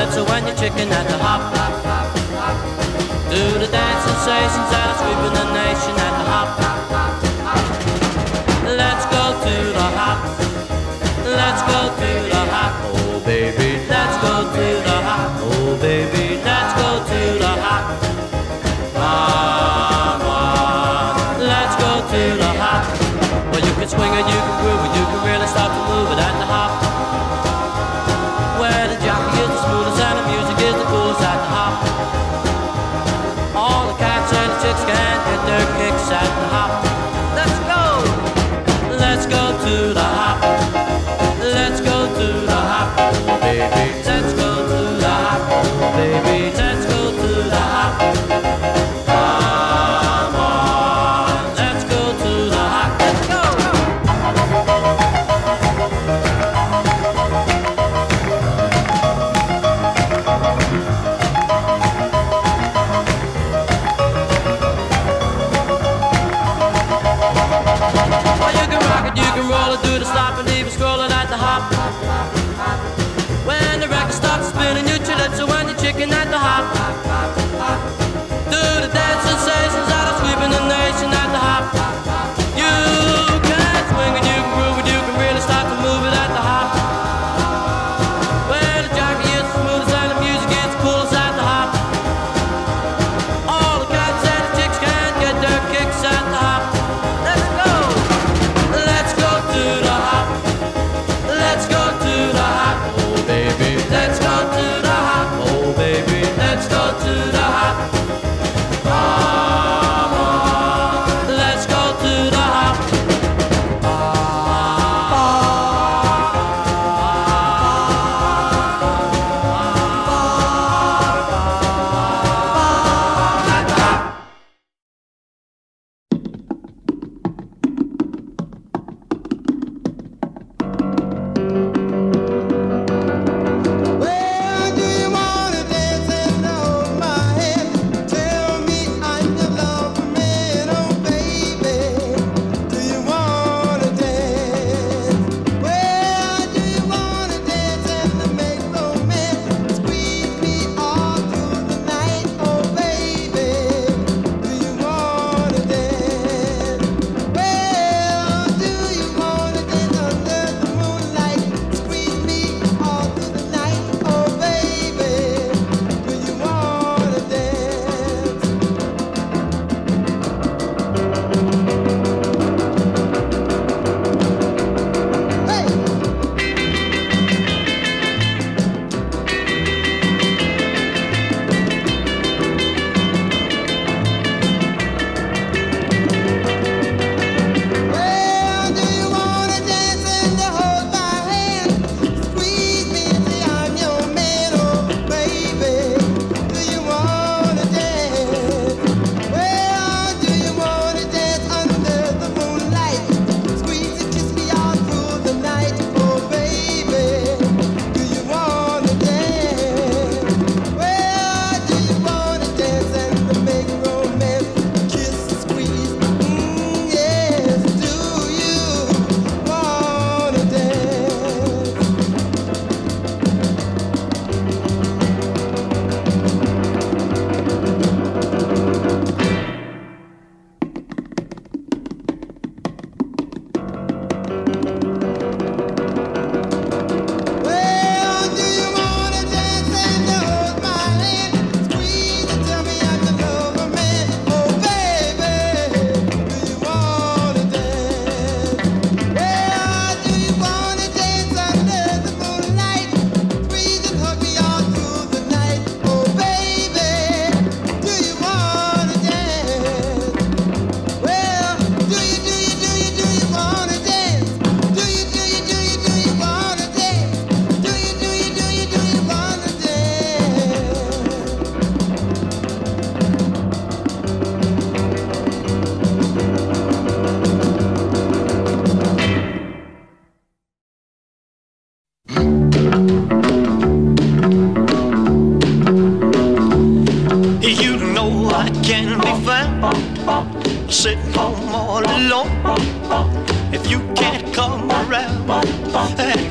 let's when you're chicken at the hop. Do the dance sensations that are sweeping the nation at the hop. Let's go to the hop. Let's go to the hop. Oh baby, let's go to the hop. Oh baby, let's go to the hop. Come on, let's go to the hop. Well, you can swing it, you can groove it, you can really start to move it at the their kicks and hop.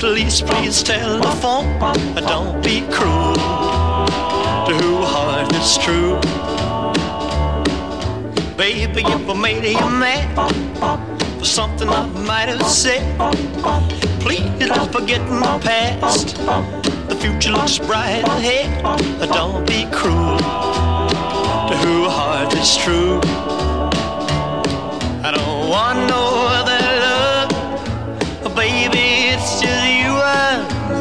At least please telephone. Don't be cruel to who heart is true. Baby, if I made you mad for something I might have said, please don't forget my past. The future looks bright ahead. Don't be cruel to who heart is true. I don't want no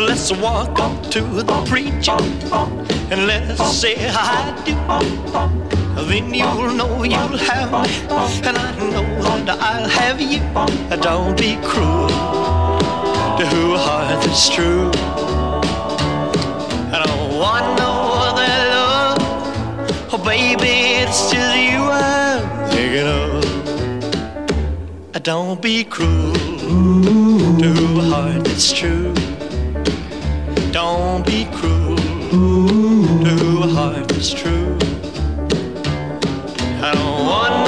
Let's walk up to the preacher and let's say I do. Then you'll know you'll have me, and I know that I'll have you. Don't be cruel to who heart is true. I don't want no other love, oh baby, it's just you I'm thinking of. Don't be cruel to who heart is true. Don't be cruel to a heart that's true. I don't want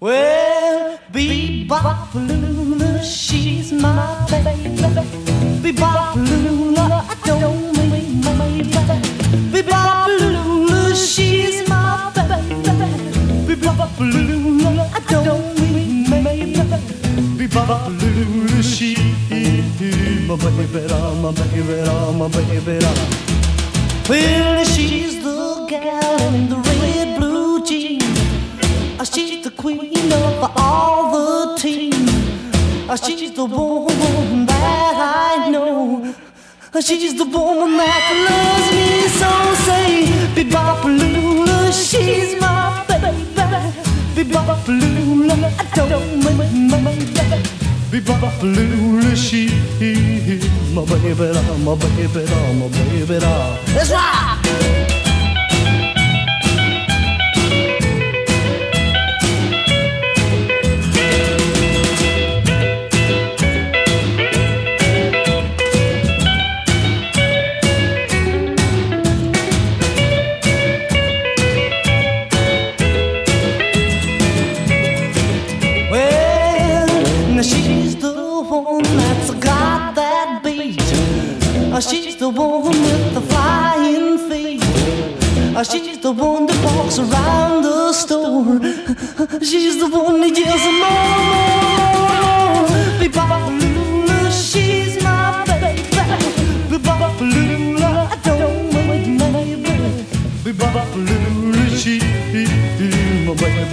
Well, Bebop Lula, she's my baby. Bebop Lula, I don't mean my baby. Bebop Lula, she's my baby. Bebop Lula, I don't mean my baby. Bebop Lula, she's my baby, my baby, my baby. Well, she's the gal in the red She's the queen of all the team. Uh, She's the woman that I know. She's the woman that loves me so. Say, Bebopalula, she's my baby. Bebopalula, I don't mind my baby. Bebopalula, she's my baby, my baby, my baby. That's right. She's the one that walks around the store. She's the one that yells more, more, more. Be-bop-a-lula, she's my baby. Be-bop-a-lula, I don't wait, baby. Be-bop-a-lula, she my baby,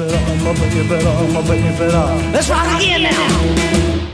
my baby, my baby. Let's rock again now.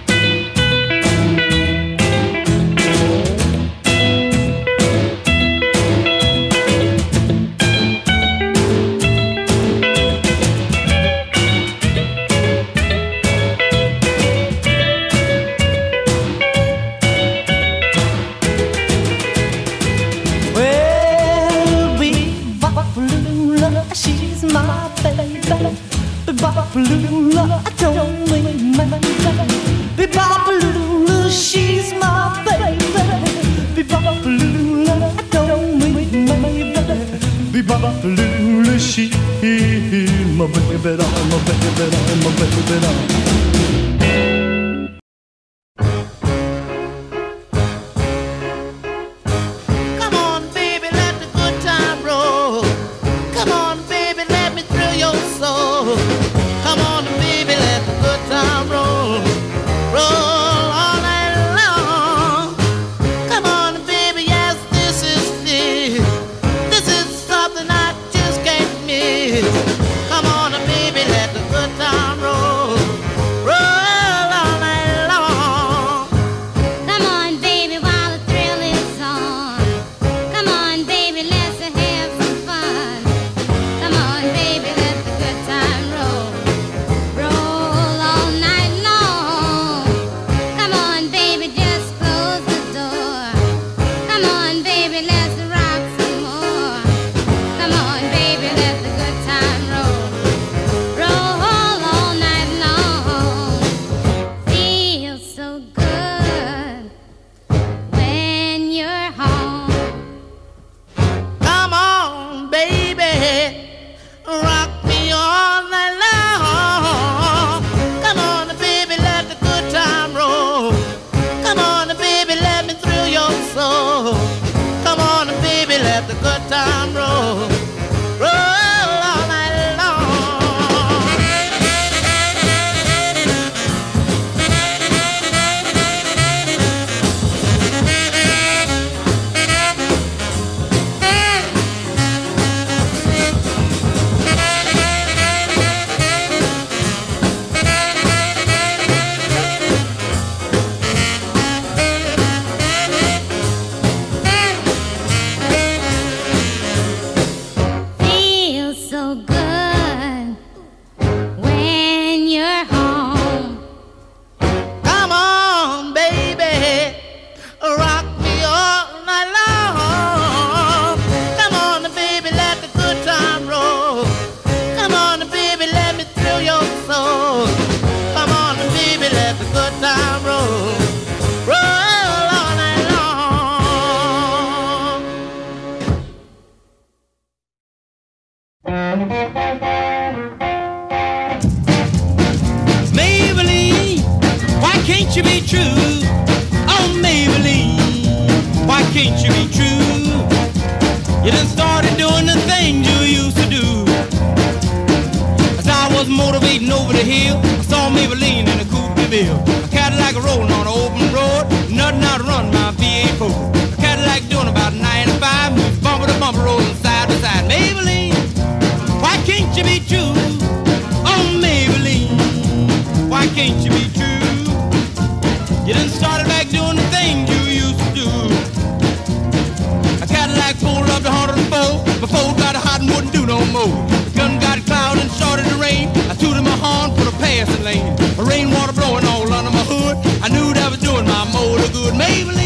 road. The gun got a cloud and started to rain. I tooted my horn for the passing lane. The rainwater blowing all under my hood. I knew that was doing my motor good. maybe.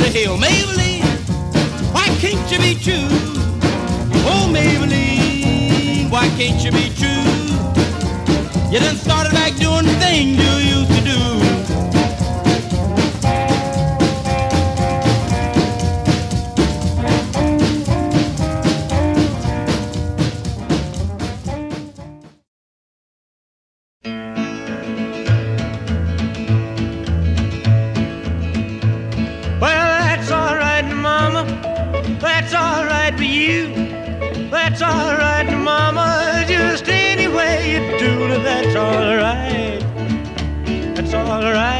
The hell. Maybellene. it's all right.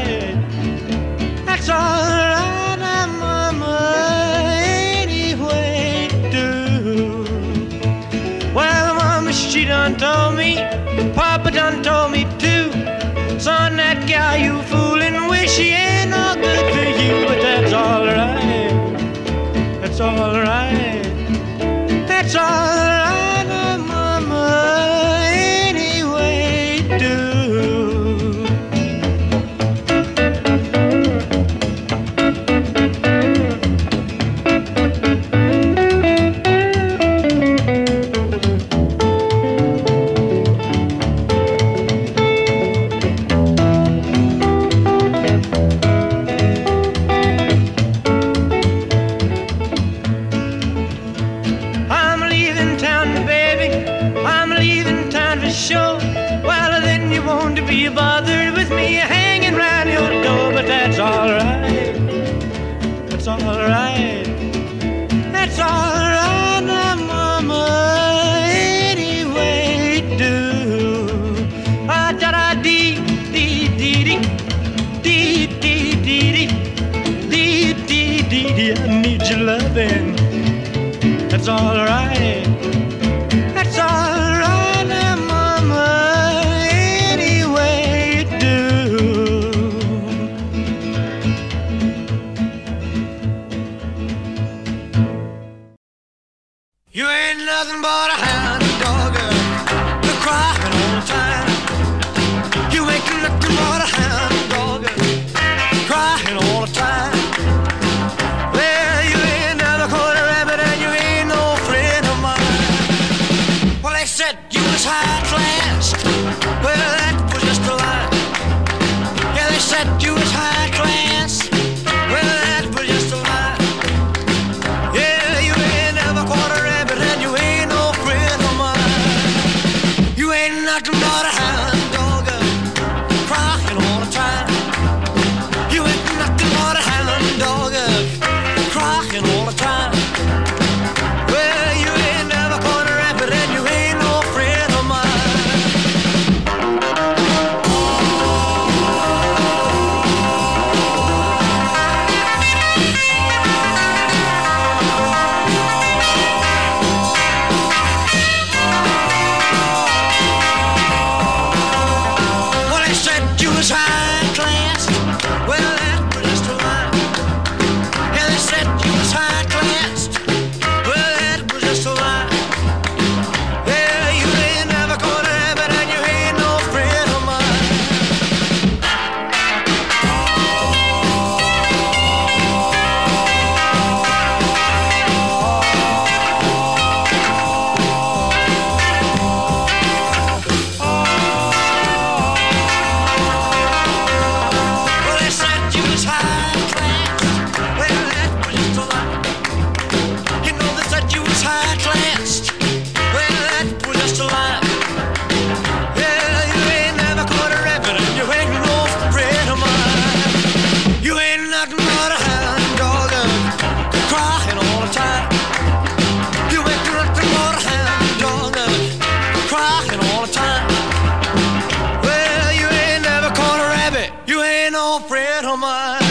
old friend of mine.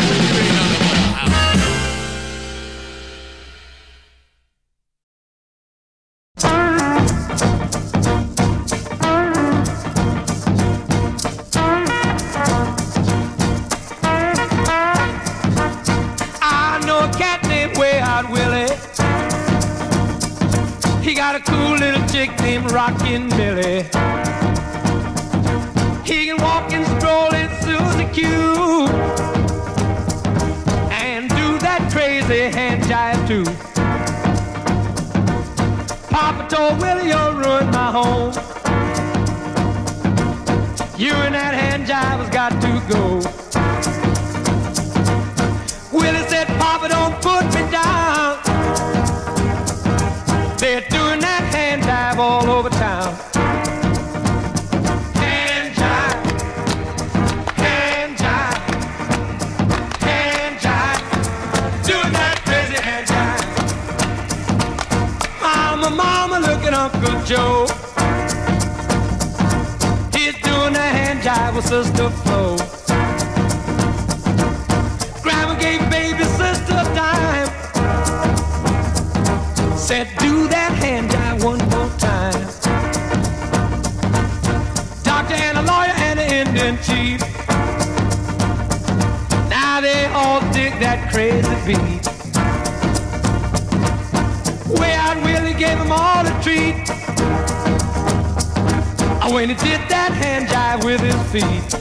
got a cool little chick named Rockin' Millie. Told Willie, you'll ruin my home. You and that hand jive has got to go. Willie said, Papa, don't put me down. They're doing that hand jive all over town. Joe. He's doing the hand jive with Sister Flo. Grandma gave baby sister a dime. Said, do that hand jive one more time. Doctor and a lawyer and an Indian chief. Now they all dig that crazy beat. Way out Willie gave them all a treat. When he did that hand jive with his feet.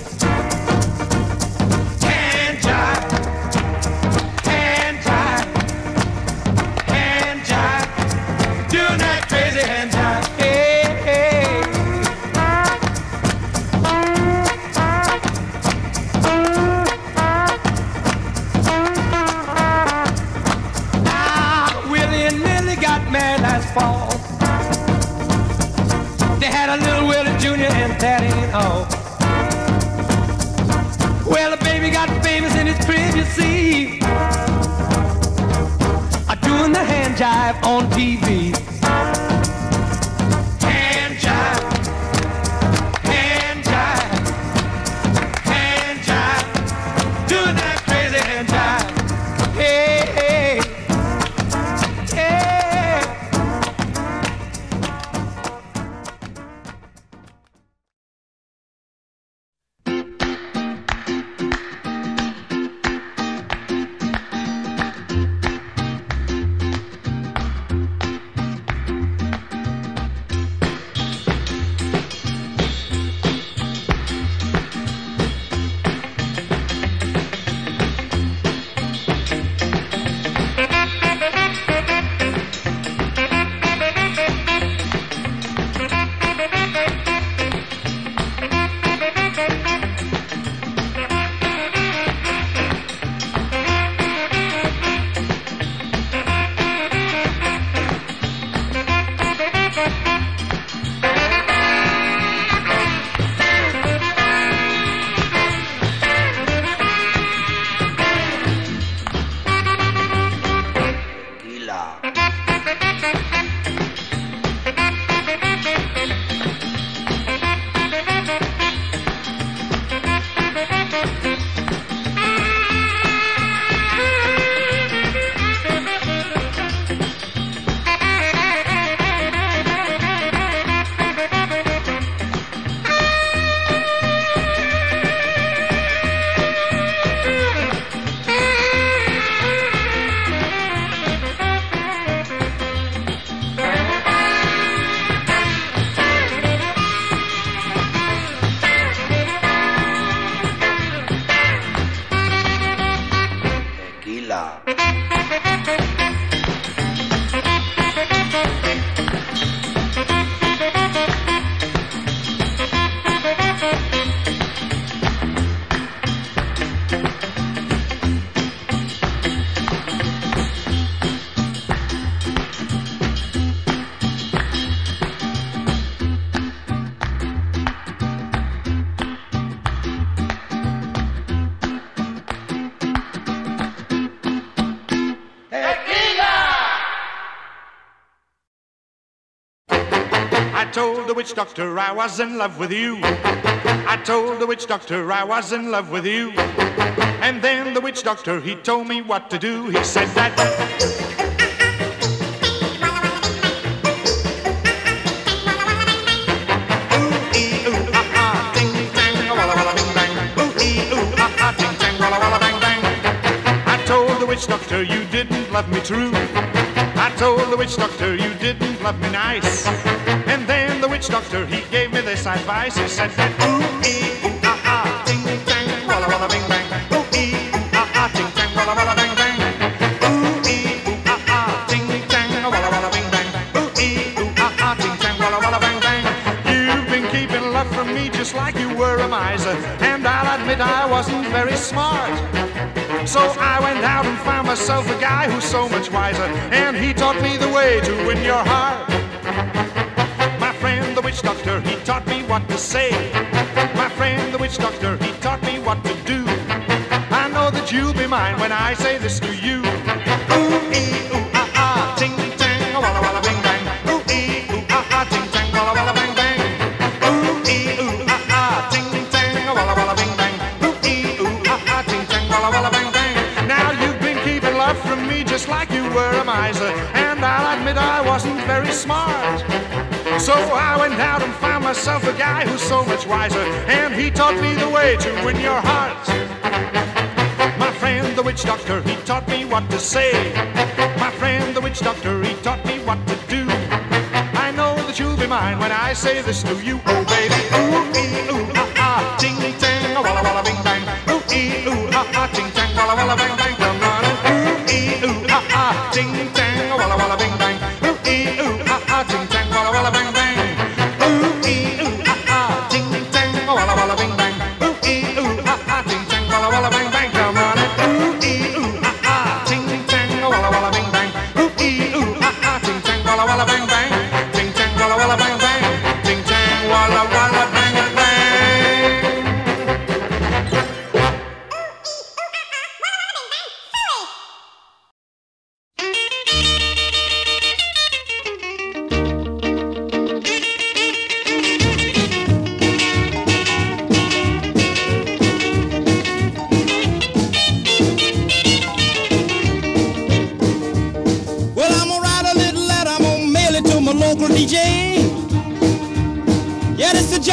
Witch doctor I was in love with you. I told the witch doctor I was in love with you. And then the witch doctor, he told me what to do. He said that. I told the witch doctor you didn't love me true. I told the witch doctor you didn't love me nice. And doctor, he gave me this advice. He said that ooh, ee, ooh, ah, ah, ting, bing, bang. Ooh, ah, walla, walla, bang, bang. Ooh, ah, bing, bang. Ooh, ah, bang. You've been keeping love from me just like you were a miser. And I'll admit I wasn't very smart. So I went out and found myself a guy who's so much wiser. And he taught me the way to win your heart. Witch doctor, he taught me what to say. My friend, the witch doctor, he taught me what to do. I know that you'll be mine when I say this to you. Ooh, ee, ooh, ah, ah, ting, tang, walla, walla, bing, bang. Ooh, ee, ooh, ah, ah, ting, tang, walla, walla, bang, bang. Ooh, ee, ooh, ah, ah, ting, tang, walla, walla, bing, bang. Ooh, ee, ooh, ah, ah, ting, tang, walla, walla, bang, bang. Now you've been keeping love from me just like you were a miser. And I'll admit I wasn't very smart. So I went out and found myself a guy who's so much wiser. And he taught me the way to win your heart. My friend, the witch doctor, he taught me what to say. My friend, the witch doctor, he taught me what to do. I know that you'll be mine when I say this to you, oh baby. Ooh, ee, ooh, ah, ah, ting, tang, walla, walla, bing, bang. Ooh, ee, ooh, ah, ah, ting, tang, walla, walla, bang, bang.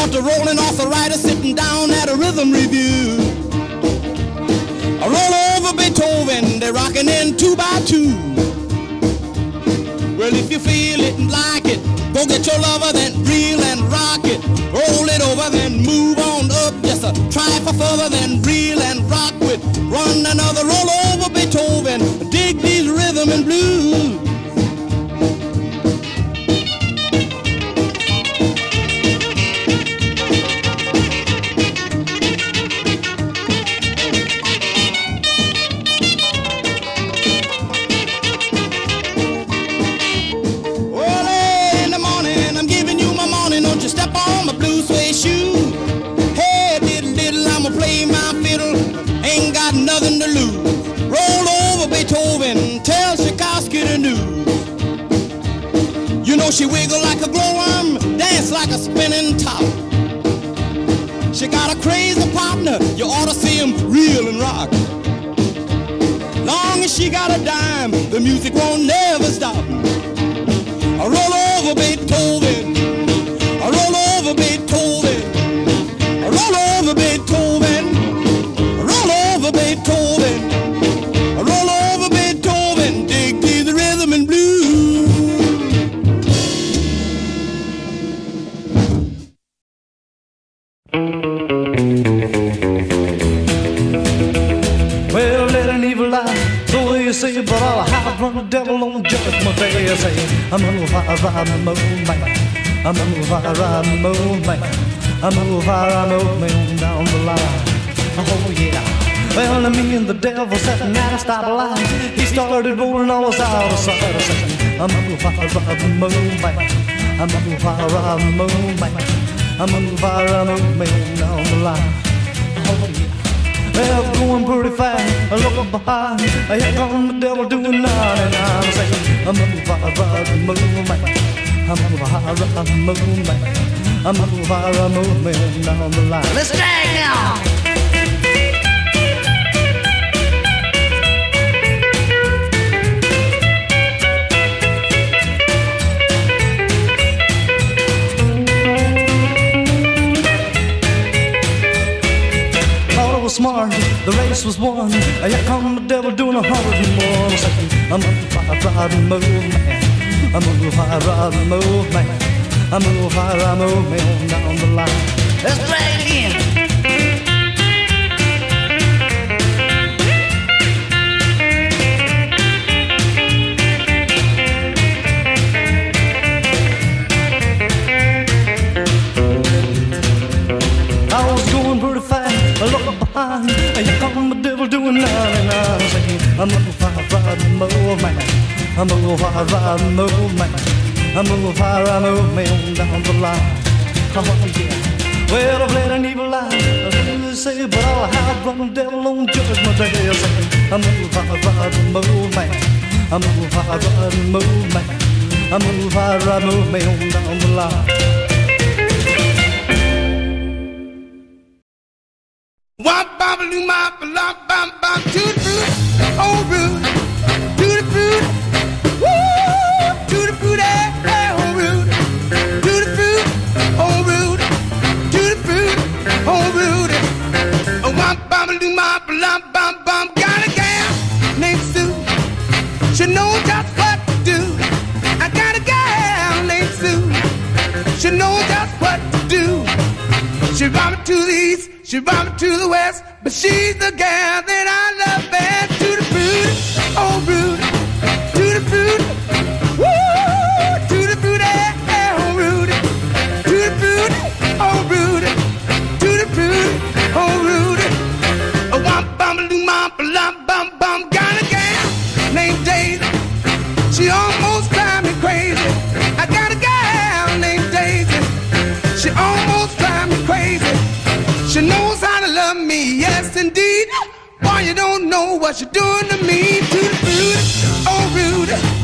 Caught the rolling arthritis sitting down at a rhythm review. I roll over Beethoven, they're rocking in two by two. Well, if you feel it and like it, go get your lover, then reel and rock it. Roll it over, then move on up. Just a try for further, then reel and rock with. Run another roll over Beethoven. Dig these rhythm and blues. Partner, you ought to see him reel and rock. Long as she got a dime, the music won't never stop. A fire riding man. I'm a fire riding man. I'm a fire moving down the line. Oh yeah. Well, going pretty fast, I look behind. Here come the devil doing 99. I say, I'm a fire riding moon man. I move, I move, man. I move, I move, down the line. Let's drag now. The race was won. Here come the devil doing a hundred and. Saying, I'm a fire, ride and move, man. I'm a fire, ride and move, man. I'm a fire, ride, move, man, down the line. Let's drag it again. I'm a fire, and move, man. I'm a fire, and move, man. I'm a fire, ride, move, man, down the line. Oh, yeah. Well, I've led an evil life, they say, but I'll have the devil on judgment day. I'm a fire, and move, man. I'm a fire, and move, man. I'm a fire, ride, move, man, down the line. Wop bop loo mop bam bam to the fruit, oh root, to the fruit, woo, to the fruit, eh, eh, oh root, to the fruit, oh root, to the fruit, oh root. Oh lop bam bam, got a gal named Sue, she knows just what to do. I got a gal named Sue, she knows just what to do. She brought me to the east, she brought me to the west, but she's the gal that I love best. To the fruit, oh the fruit, to the fruit, oh root, to the fruit, oh root, to the fruit, oh root. Oh, womp bum bum bum bum, got a gal named Daisy. She almost yes indeed. Boy, you don't know what you're doing to me. To the food, oh rude.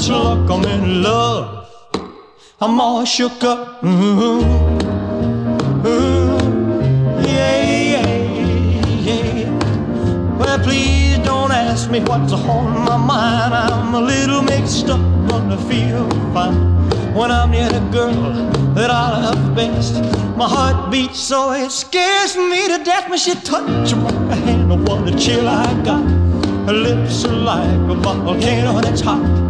Such luck? I'm in love. I'm all shook up. Ooh, ooh, yeah, yeah, yeah. Well, please don't ask me what's on my mind. I'm a little mixed up, but I feel fine when I'm near the girl that I love best. My heart beats so it scares me to death when she touches my hand. What a chill I got. Her lips are like a volcano that's hot.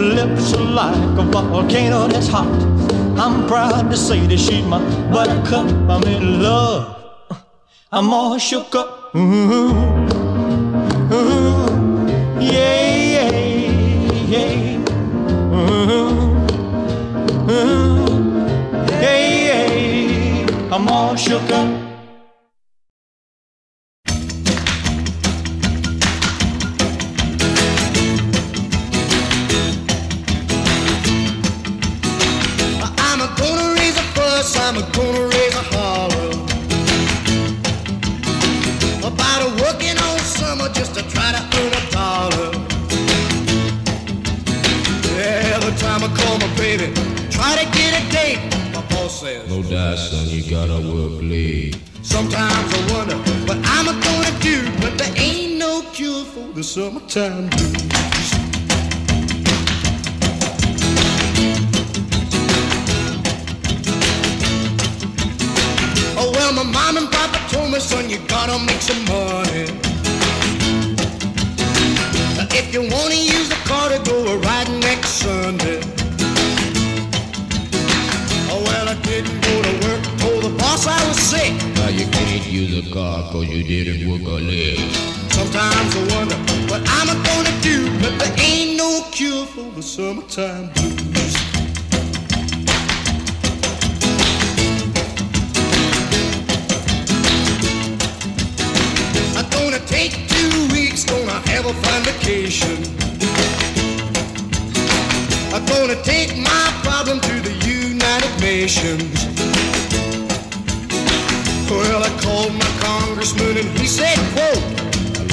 Lips are like a volcano that's hot. I'm proud to say that she's my buttercup. I'm in love. I'm all shook up. Ooh, ooh, yeah, yeah, yeah. Ooh, ooh, yeah, yeah. I'm all shook up. Summertime blues. Oh well, my mom and papa told me, son, you gotta make some money. If you wanna use the car to go a ride next Sunday. Oh well, I didn't go to work, told the boss I was sick. Now you can't use a car cause you didn't work a leg. Sometimes I wonder what I'm gonna do, but there ain't no cure for the summertime blues. I'm gonna take two weeks, gonna have a fine vacation. I'm gonna take my problem to the United Nations. Well, I called my congressman and he said, quote,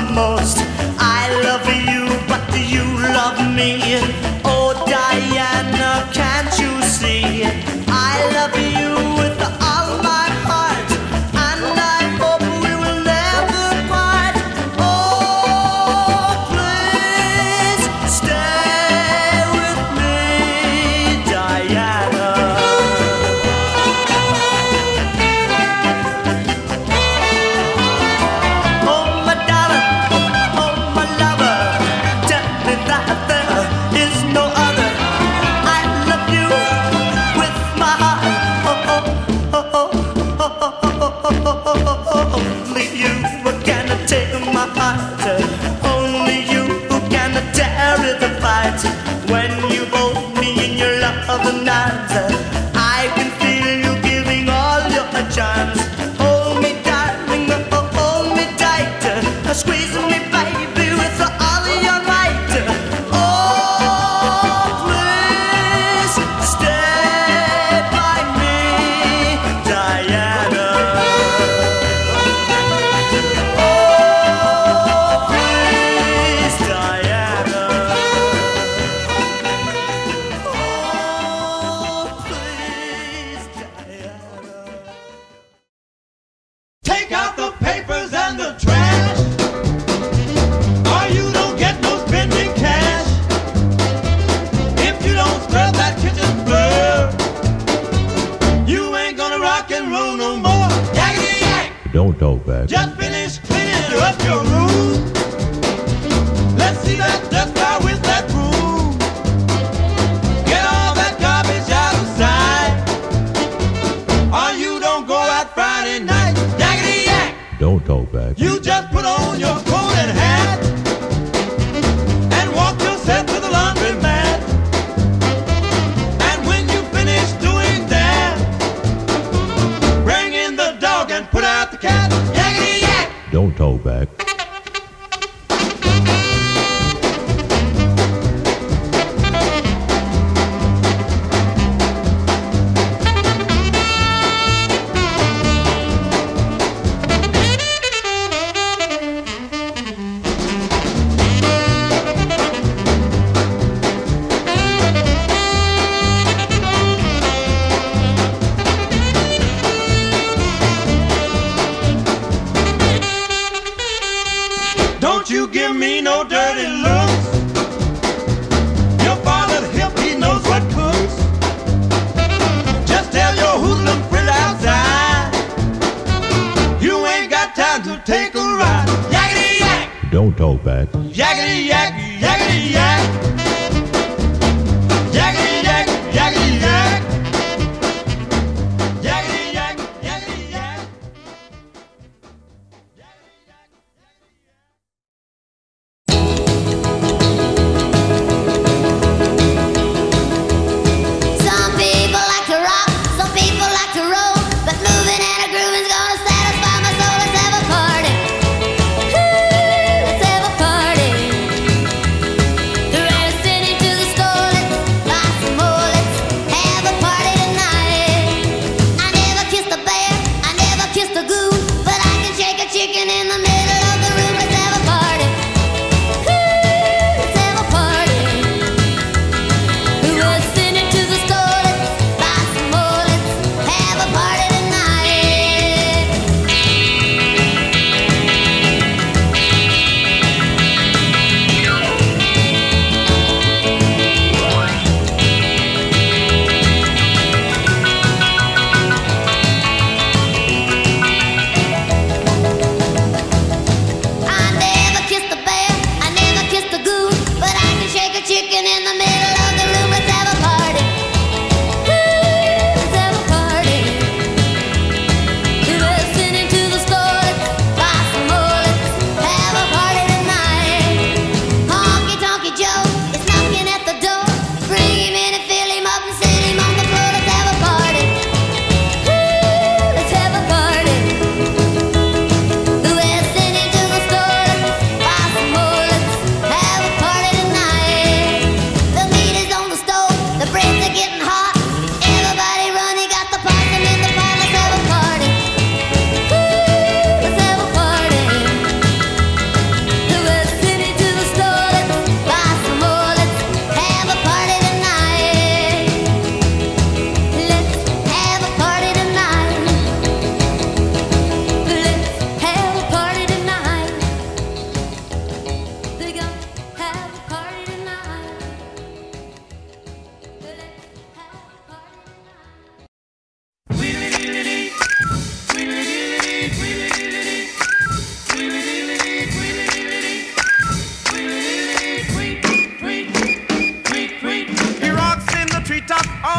Most. I love you, but you love me.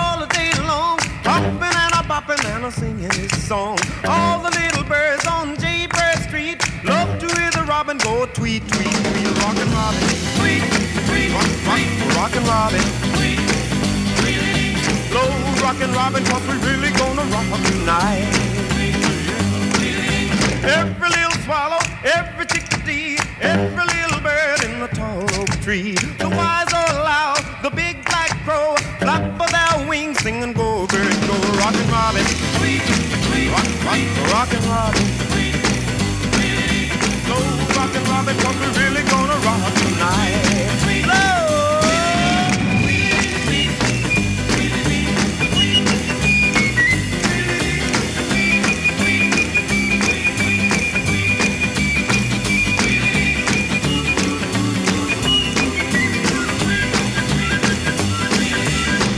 All the day long, hopping and a bopping and a singing his song. All the little birds on Jaybird Street love to hear the robin go tweet, tweet, tweet. Rockin' Robin, tweet, tweet, rock, rock, rockin' Robin, tweet, tweet. Slow rockin' Robin, cause we really gonna rock up tonight. Every little swallow, every chickadee, every little bird in the tall oak tree. The wise rockin' robin. Slow rockin' robin, cause we're really gonna rock tonight.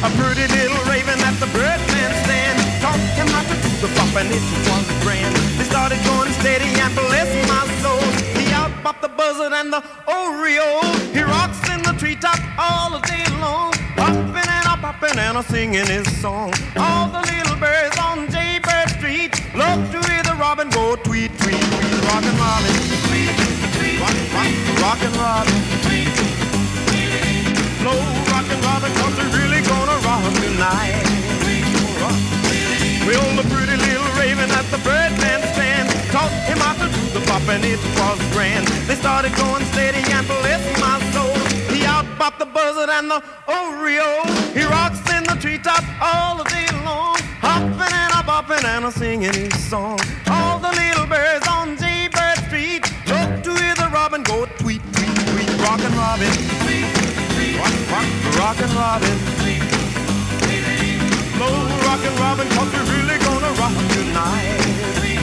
A pretty bop and it was grand. They started going steady and bless my soul. He outbopped the buzzard and the oriole. He rocks in the treetop all day long, hopping and a popping and a singing his song. All the little birds on Jaybird Street love to hear the robin go tweet tweet tweet, rockin' robin, tweet tweet, rock rock, rockin' robin, tweet slow rockin' robin, cause we're really gonna rock tonight. Well, raven at the birdman stand taught him how to do the pop, and it was grand. They started going steady and bless my soul. He outbopped the buzzard and the oriole. He rocks in the treetop all day long, hopping and a bopping and a singing his song. All the little birds on Jaybird Street love to hear the robin go tweet, tweet, tweet, rockin' robin. tweet Rock, rock, rockin' robin. tweet, tweet Slow rockin' robin, we're really rock tonight.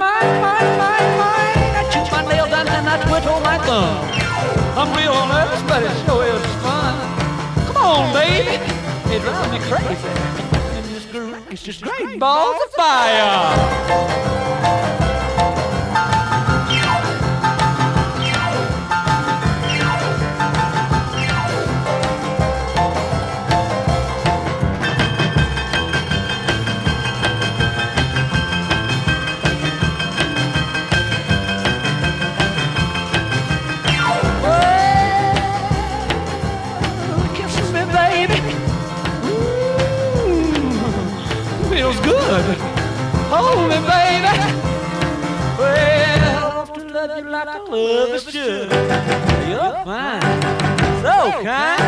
My, my, my, my! I chew my nail down and I twiddle my thumb. I'm real nervous, but it sure is fun. Come on, baby. It drives me crazy. And this groove is just great balls of fire. love is true. You're fine, so kind.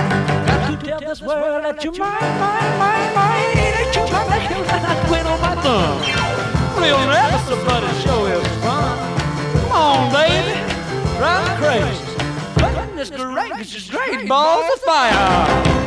Got to tell this world that you're mine, mine, mine, mine. Ain't you my heel and I quit on my thumb. We'll never somebody show his fun. Come on, baby, drive crazy. But this great, great balls of fire.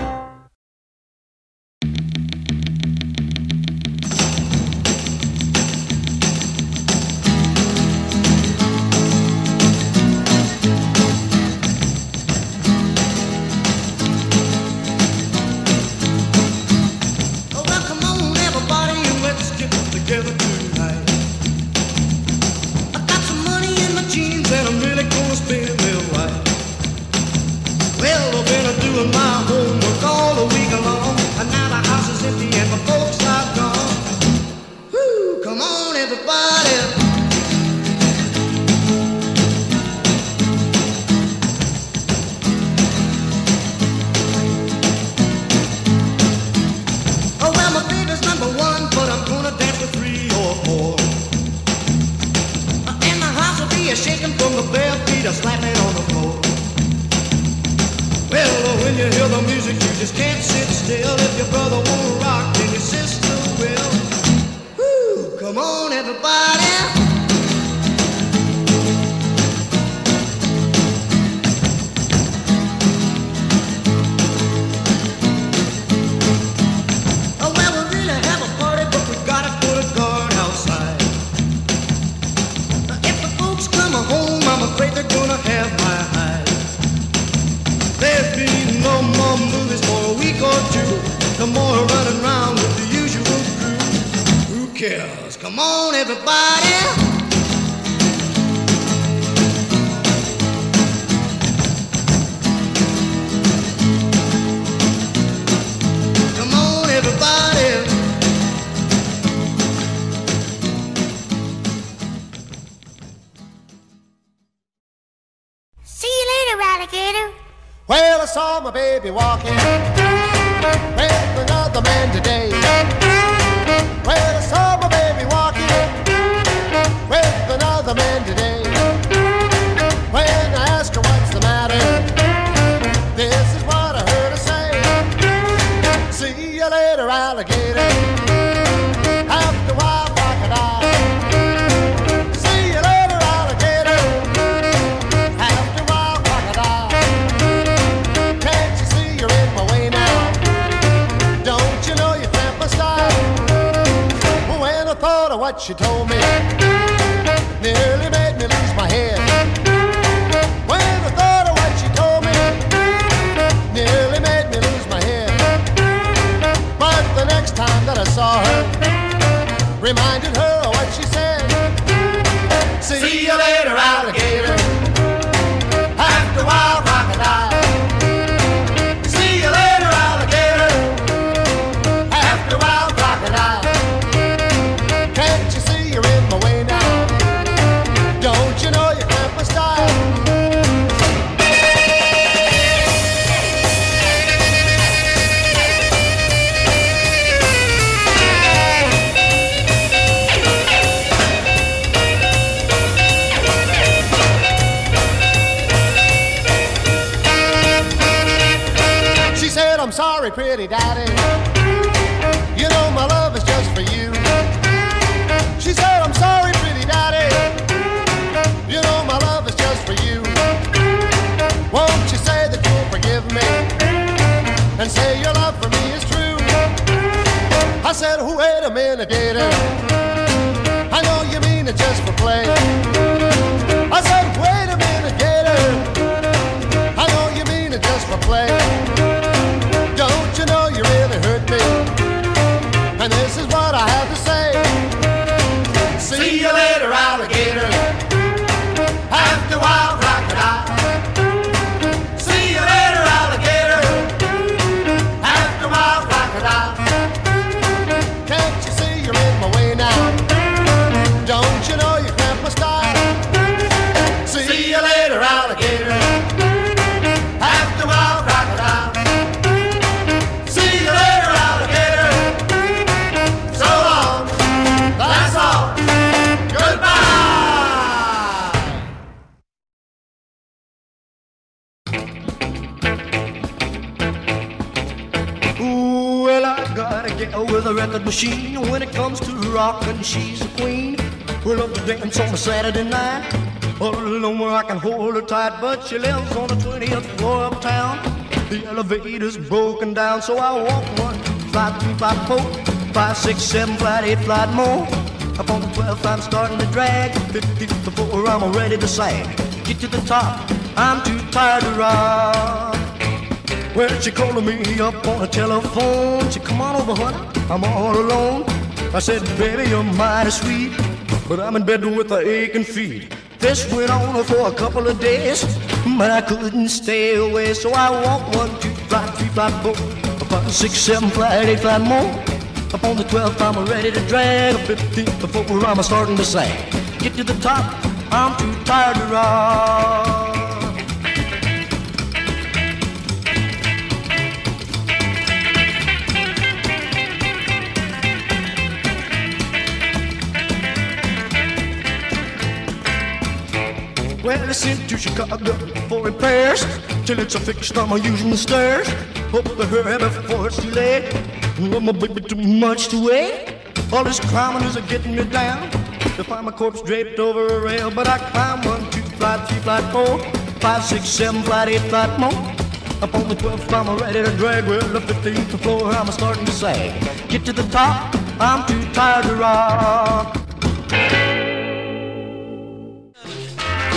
when you hear the music, you just can't sit still. If your brother won't rock, then your sister will. Woo, come on, everybody. Come on, everybody. Come on, everybody. See you later, alligator. Well, I saw my baby walking she told me, nearly made me lose my head. When I thought of what she told me, nearly made me lose my head. But the next time that I saw her, reminded wait a. I know you mean it just for play. I said, wait a minute, gator. I know you mean it just for play. Get with a record machine. When it comes to rockin', she's the queen. We love to dance on a Saturday night. All alone where I can hold her tight, but she lives on the 20th floor of town. The elevator's broken down, so I walk one, flight flight four, five, six, seven, eight, flight more. Up on the 12th, I'm starting to drag. 15th before I'm ready to sag. Get to the top, I'm too tired to rock. Well, she calling me up on the telephone. She come on over, honey, I'm all alone. I said, baby, you're mighty sweet, but I'm in bed with a aching feet. This went on for a couple of days, but I couldn't stay away. So I walked one, two, flight, three, flight, four, five, six, seven, flight, eight, flight more. Up on the 12th, I'm ready to drag. 15th before I'm starting to sag. Get to the top, I'm too tired to rock. Well, I sent to Chicago for repairs till it's a fixed. I'm using the stairs. Hope to hurry before it's too late. Oh, my baby, too much to wait. All this climbing is getting me down. To find my corpse draped over a rail, but I climb one, two, flight, three, flight, four, five, six, seven, flight, eight, flight more. Up on the 12th, I'm ready to drag. Well, the 15th floor, I'm starting to sag. Get to the top, I'm too tired to rock.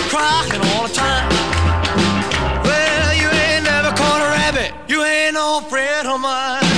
Crying all the time. Well, you ain't never caught a rabbit. You ain't no friend of mine.